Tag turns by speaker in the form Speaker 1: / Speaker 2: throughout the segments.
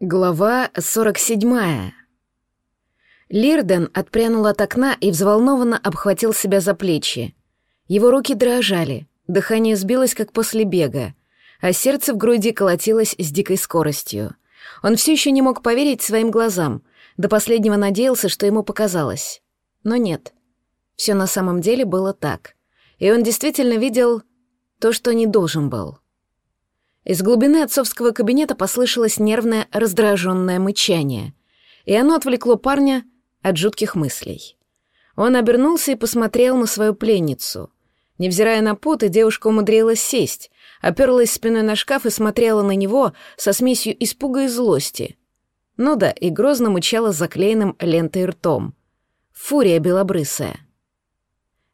Speaker 1: Глава 47. Лирден отпрянул от окна и взволнованно обхватил себя за плечи. Его руки дрожали, дыхание сбилось, как после бега, а сердце в груди колотилось с дикой скоростью. Он все еще не мог поверить своим глазам, до последнего надеялся, что ему показалось. Но нет, все на самом деле было так. И он действительно видел то, что не должен был. Из глубины отцовского кабинета послышалось нервное, раздраженное мычание, и оно отвлекло парня от жутких мыслей. Он обернулся и посмотрел на свою пленницу. Невзирая на путы, девушка умудрилась сесть, оперлась спиной на шкаф и смотрела на него со смесью испуга и злости. Ну да, и грозно мычала заклеенным лентой ртом. Фурия белобрысая.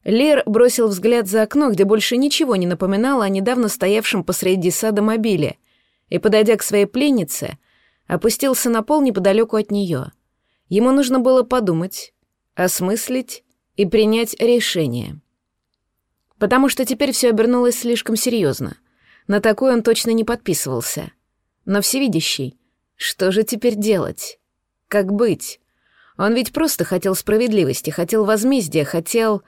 Speaker 1: Лер бросил взгляд за окно, где больше ничего не напоминало о недавно стоявшем посреди сада мобиле, и, подойдя к своей пленнице, опустился на пол неподалеку от нее. Ему нужно было подумать, осмыслить и принять решение. Потому что теперь все обернулось слишком серьезно. На такое он точно не подписывался. Но всевидящий, что же теперь делать? Как быть? Он ведь просто хотел справедливости, хотел возмездия, хотел...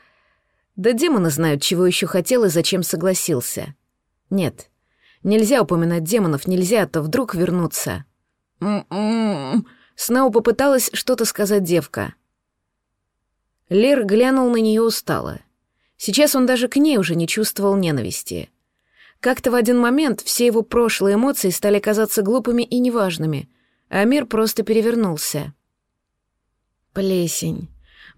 Speaker 1: Да демоны знают, чего еще хотел и зачем согласился. Нет, нельзя упоминать демонов, нельзя, а то вдруг вернуться. «М-м-м-м», Снова попыталась что-то сказать девка. Лер глянул на нее устало. Сейчас он даже к ней уже не чувствовал ненависти. Как-то в один момент все его прошлые эмоции стали казаться глупыми и неважными, а мир просто перевернулся. «Плесень.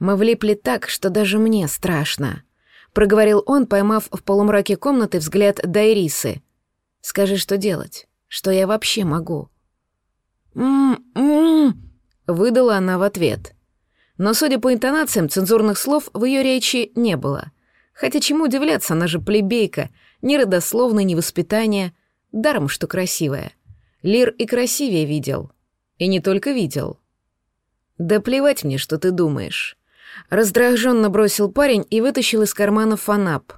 Speaker 1: Мы влипли так, что даже мне страшно», проговорил он, поймав в полумраке комнаты взгляд Дайрисы. «Скажи, что делать? Что я вообще могу?» «М-м-м», выдала она в ответ. Но, судя по интонациям, цензурных слов в ее речи не было. Хотя чему удивляться, она же плебейка, ни родословной, ни воспитания, даром, что красивая. Лир и красивее видел. И не только видел. «Да плевать мне, что ты думаешь. Раздраженно бросил парень и вытащил из кармана фанап.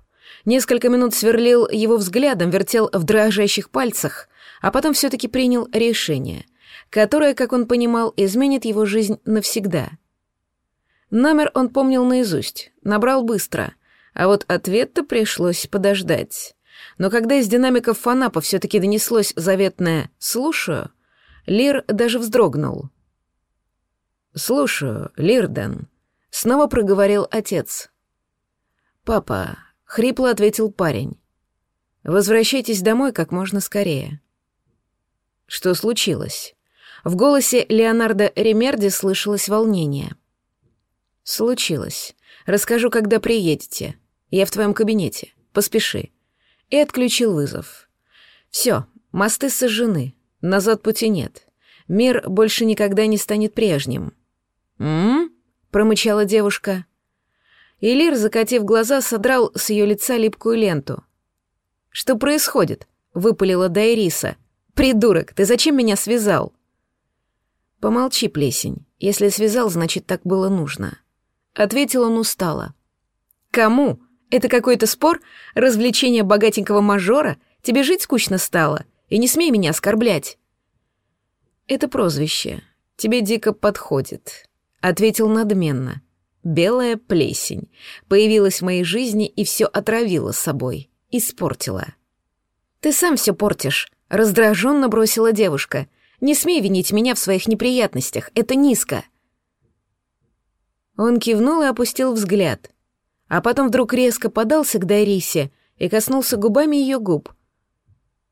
Speaker 1: Несколько минут сверлил его взглядом, вертел в дрожащих пальцах, а потом все-таки принял решение, которое, как он понимал, изменит его жизнь навсегда. Номер он помнил наизусть, набрал быстро, а вот ответ-то пришлось подождать. Но когда из динамиков фанапа все-таки донеслось заветное «слушаю», Лир даже вздрогнул. «Слушаю, Лирден», Снова проговорил отец. «Папа», — хрипло ответил парень, — «возвращайтесь домой как можно скорее». Что случилось? В голосе Леонардо Ремерди слышалось волнение. «Случилось. Расскажу, когда приедете. Я в твоем кабинете. Поспеши». И отключил вызов. «Все, мосты сожжены. Назад пути нет. Мир больше никогда не станет прежним». «М?», промычала девушка. Илир, закатив глаза, содрал с ее лица липкую ленту. «Что происходит?» — выпалила Дайриса. «Придурок, ты зачем меня связал?» «Помолчи, плесень. Если связал, значит, так было нужно». Ответил он устало. «Кому? Это какой-то спор? Развлечение богатенького мажора? Тебе жить скучно стало? И не смей меня оскорблять». «Это прозвище. Тебе дико подходит ответил надменно. Белая плесень появилась в моей жизни и все отравила собой, испортила. Ты сам все портишь, раздраженно бросила девушка. Не смей винить меня в своих неприятностях, это низко. Он кивнул и опустил взгляд, а потом вдруг резко подался к Дарисе и коснулся губами ее губ.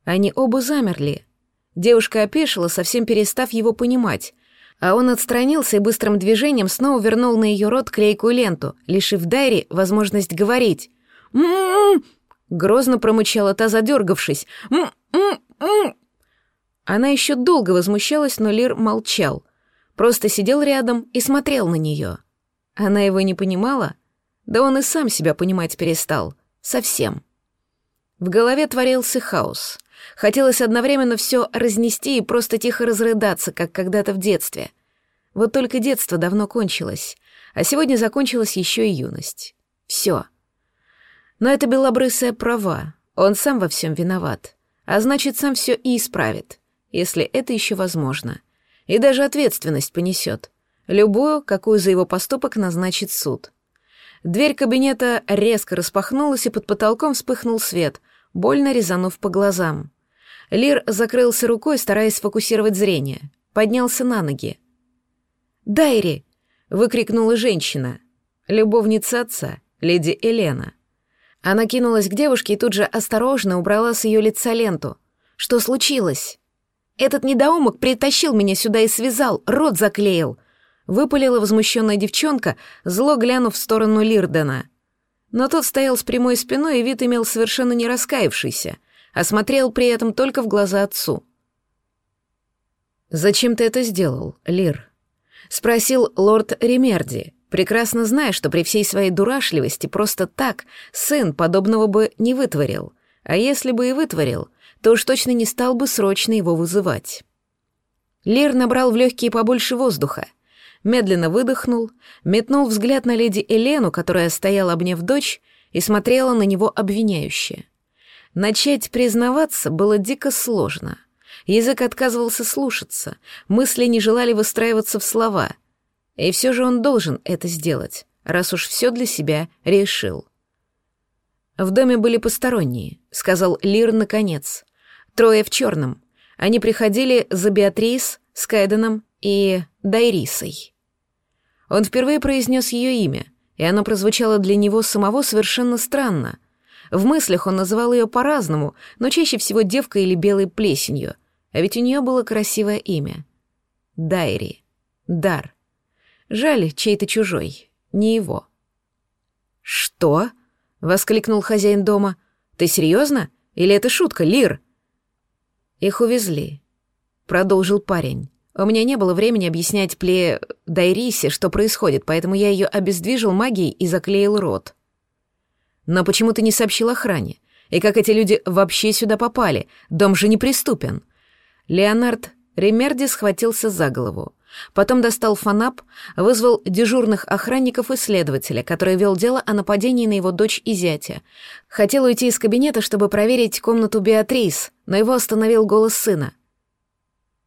Speaker 1: Они оба замерли. Девушка опешила, совсем перестав его понимать, а он отстранился и быстрым движением снова вернул на ее рот клейкую ленту, лишив Дайри возможность говорить. «М-м-м!» Грозно промычала та, задергавшись. «М-м-м!» Она еще долго возмущалась, но Лир молчал. Просто сидел рядом и смотрел на нее. Она его не понимала? Да он и сам себя понимать перестал. Совсем. В голове творился хаос. Хотелось одновременно все разнести и просто тихо разрыдаться, как когда-то в детстве. Вот только детство давно кончилось, а сегодня закончилась еще и юность. Все. Но это белобрысая права, он сам во всем виноват, а значит, сам все и исправит, если это еще возможно. И даже ответственность понесет. Любую, какую за его поступок назначит суд. Дверь кабинета резко распахнулась, и под потолком вспыхнул свет, больно резанув по глазам. Лир закрылся рукой, стараясь сфокусировать зрение. Поднялся на ноги. «Дайри!» — выкрикнула женщина. Любовница отца, леди Елена. Она кинулась к девушке и тут же осторожно убрала с ее лица ленту. «Что случилось?» «Этот недоумок притащил меня сюда и связал, рот заклеил!» Выпалила возмущенная девчонка, зло глянув в сторону Лирдена. Но тот стоял с прямой спиной и вид имел совершенно не раскаявшийся, а смотрел при этом только в глаза отцу. «Зачем ты это сделал, Лир?» — спросил лорд Ремерди, прекрасно зная, что при всей своей дурашливости просто так сын подобного бы не вытворил, а если бы и вытворил, то уж точно не стал бы срочно его вызывать. Лир набрал в легкие побольше воздуха, медленно выдохнул, метнул взгляд на леди Елену, которая стояла, обняв дочь, и смотрела на него обвиняюще. Начать признаваться было дико сложно. Язык отказывался слушаться, мысли не желали выстраиваться в слова — и все же он должен это сделать, раз уж все для себя решил. В доме были посторонние, сказал Лир наконец. Трое в черном. Они приходили за Беатрис, Скайденом и Дайрисой. Он впервые произнес ее имя, и оно прозвучало для него самого совершенно странно. В мыслях он называл ее по-разному, но чаще всего девкой или белой плесенью, а ведь у нее было красивое имя. Дайри. Дар. Жаль, чей-то чужой, не его. «Что?» — воскликнул хозяин дома. «Ты серьезно? Или это шутка, Лир?» «Их увезли», — продолжил парень. «У меня не было времени объяснять Пле Дайрисе, что происходит, поэтому я ее обездвижил магией и заклеил рот». «Но почему ты не сообщил охране? И как эти люди вообще сюда попали? Дом же неприступен». Леонард Ремерди схватился за голову. Потом достал фанап, вызвал дежурных охранников и следователя, который вел дело о нападении на его дочь и зятя. Хотел уйти из кабинета, чтобы проверить комнату Беатрис, но его остановил голос сына.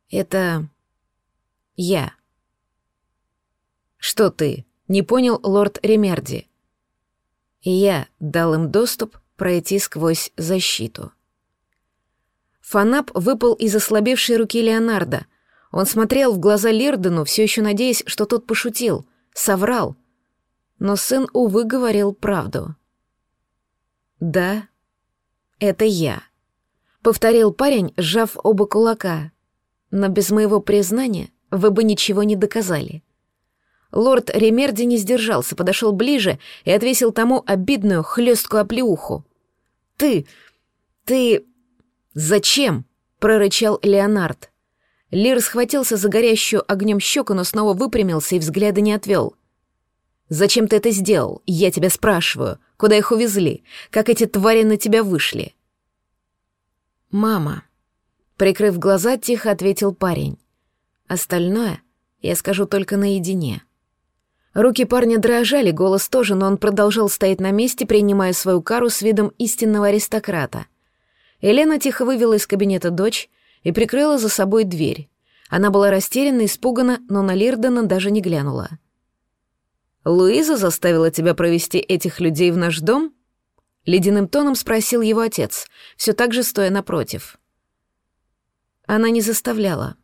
Speaker 1: «Это... я». «Что ты?» — не понял лорд Ремерди. Я дал им доступ пройти сквозь защиту. Фанап выпал из ослабевшей руки Леонардо, он смотрел в глаза Лирдену, все еще надеясь, что тот пошутил, соврал. Но сын, увы, говорил правду. «Да, это я», — повторил парень, сжав оба кулака. «Но без моего признания вы бы ничего не доказали». Лорд Ремерди не сдержался, подошел ближе и отвесил тому обидную хлесткую оплеуху. «Ты... ты... зачем?» — прорычал Леонард. Лир схватился за горящую огнем щеку, но снова выпрямился и взгляда не отвел. «Зачем ты это сделал? Я тебя спрашиваю. Куда их увезли? Как эти твари на тебя вышли?» «Мама», — прикрыв глаза, тихо ответил парень. «Остальное я скажу только наедине». Руки парня дрожали, голос тоже, но он продолжал стоять на месте, принимая свою кару с видом истинного аристократа. Елена тихо вывела из кабинета дочь и прикрыла за собой дверь. Она была растеряна, испугана, но на Лирдена даже не глянула. «Луиза заставила тебя провести этих людей в наш дом?» Ледяным тоном спросил его отец, все так же стоя напротив. Она не заставляла.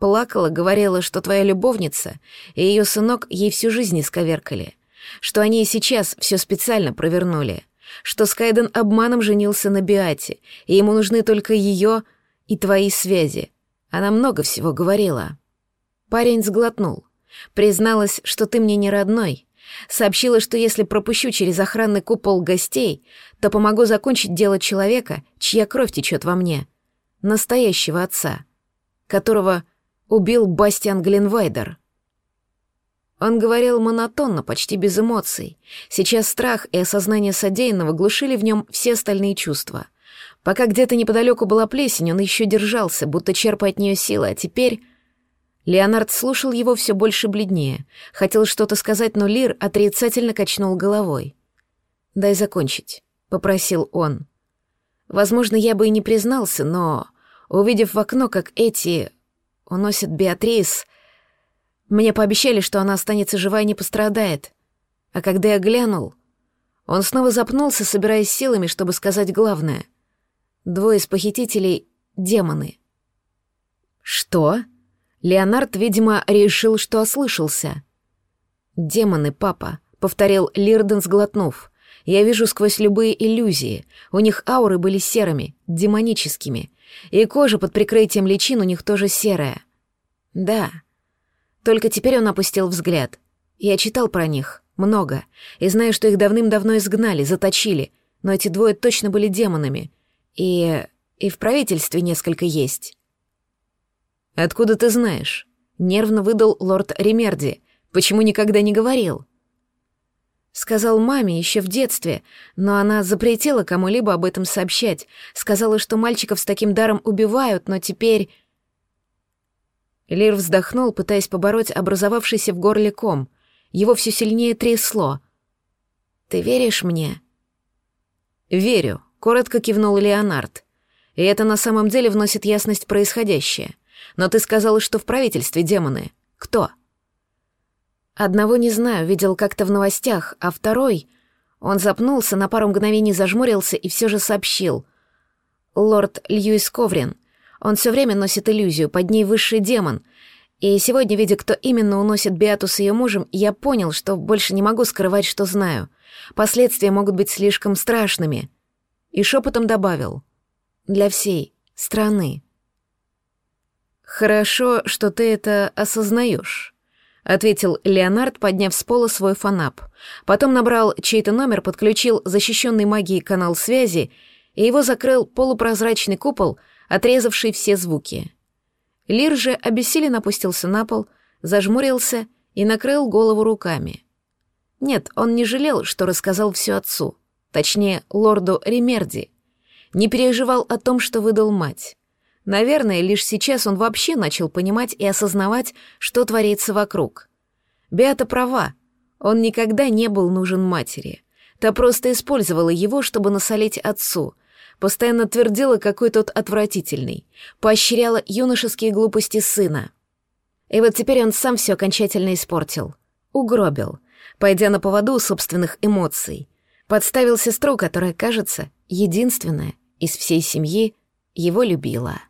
Speaker 1: Плакала, говорила, что твоя любовница и ее сынок ей всю жизнь исковеркали, что они и сейчас все специально провернули, что Скайден обманом женился на Биате, и ему нужны только ее и твои связи. Она много всего говорила. Парень сглотнул. Призналась, что ты мне не родной. Сообщила, что если пропущу через охранный купол гостей, то помогу закончить дело человека, чья кровь течет во мне. Настоящего отца, которого убил Бастиан Гленвайдер. Он говорил монотонно, почти без эмоций. Сейчас страх и осознание содеянного глушили в нем все остальные чувства — Пока где-то неподалеку была плесень, он еще держался, будто черпая от нее силы, а теперь... Леонард слушал его все больше бледнее. Хотел что-то сказать, но Лир отрицательно качнул головой. «Дай закончить», — попросил он. «Возможно, я бы и не признался, но, увидев в окно, как эти... уносят Беатрис, мне пообещали, что она останется жива и не пострадает. А когда я глянул, он снова запнулся, собираясь силами, чтобы сказать главное. Двое из похитителей — демоны. «Что?» Леонард, видимо, решил, что ослышался. «Демоны, папа», — повторил Лирден, сглотнув. «Я вижу сквозь любые иллюзии. У них ауры были серыми, демоническими. И кожа под прикрытием личин у них тоже серая. Да. Только теперь он опустил взгляд. Я читал про них. Много. И знаю, что их давным-давно изгнали, заточили. Но эти двое точно были демонами. И... и в правительстве несколько есть». «Откуда ты знаешь?» — нервно выдал лорд Ремерди. «Почему никогда не говорил?» Сказал маме еще в детстве, но она запретила кому-либо об этом сообщать. Сказала, что мальчиков с таким даром убивают, но теперь... Лир вздохнул, пытаясь побороть образовавшийся в горле ком. Его все сильнее трясло. «Ты веришь мне?» «Верю», — коротко кивнул Леонард. «И это на самом деле вносит ясность происходящее. Но ты сказала, что в правительстве демоны. Кто?» «Одного не знаю, видел как-то в новостях, а второй...» Он запнулся, на пару мгновений зажмурился и все же сообщил. «Лорд Льюис Коврин. Он все время носит иллюзию, под ней высший демон. И сегодня, видя, кто именно уносит Беату с ее мужем, я понял, что больше не могу скрывать, что знаю. Последствия могут быть слишком страшными». И шепотом добавил. «Для всей страны». «Хорошо, что ты это осознаешь», — ответил Леонард, подняв с пола свой фанап. Потом набрал чей-то номер, подключил защищенный магией канал связи, и его закрыл полупрозрачный купол, отрезавший все звуки. Лир же обессиленно опустился на пол, зажмурился и накрыл голову руками. Нет, он не жалел, что рассказал все отцу, точнее, лорду Ремерди. Не переживал о том, что выдал мать. Наверное, лишь сейчас он вообще начал понимать и осознавать, что творится вокруг. Беата права, он никогда не был нужен матери. Та просто использовала его, чтобы насолить отцу, постоянно твердила, какой тот отвратительный, поощряла юношеские глупости сына. И вот теперь он сам все окончательно испортил. Угробил, пойдя на поводу собственных эмоций. Подставил сестру, которая, кажется, единственная из всей семьи его любила.